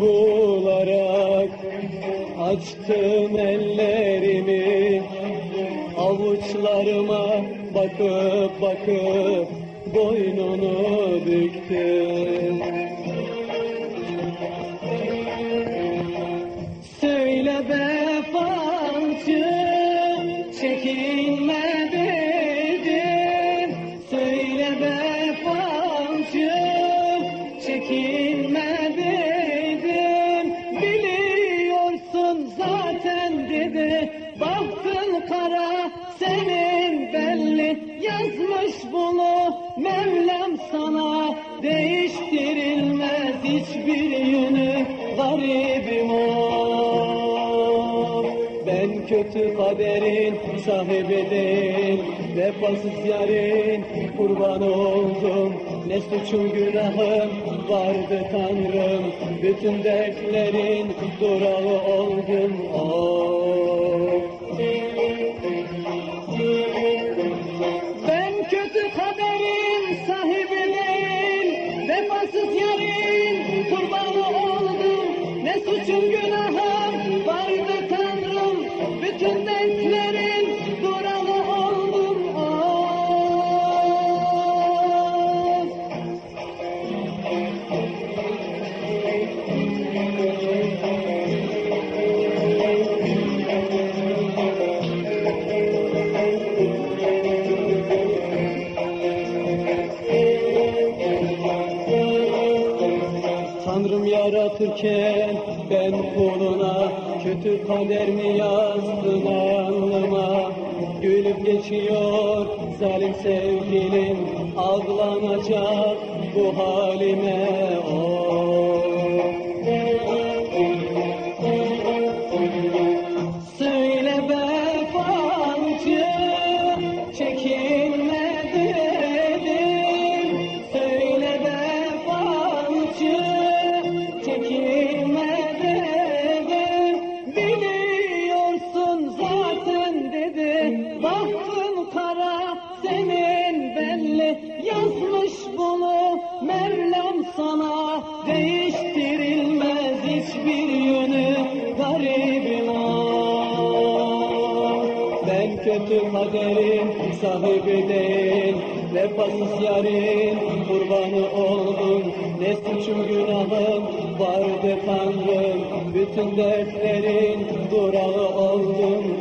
bularak Açtım ellerimi Avuçlarıma bakıp bakıp Boynunu büktüm. Söyle be falcı çekinme Söyle be falcı çekinme dedim Yazmış bunu Mevlam sana. Değiştirilmez hiçbir yönü garibim o. Ben kötü kaderin sahibi değil Vefasız yarın kurban oldum. Ne suçum günahım vardı tanrım. Bütün dertlerin durağı oldum. oh. Yaratırken ben kuluna kötü kader mi yazdın alnıma. Gülüp geçiyor zalim sevgilim ağlanacak bu halime. Oh. Söyle be falcı çekinme dedi Baktın kara senin belli. Yazmış bunu Mevlam sana. Değiştirilmez hiçbir yönü Garibim o. Ben kötü kaderin sahibi değil. Vefasız yarın kurbanı oldum. Ne suçum günahım vardı tanrım. Bütün dertlerin durağı oldum.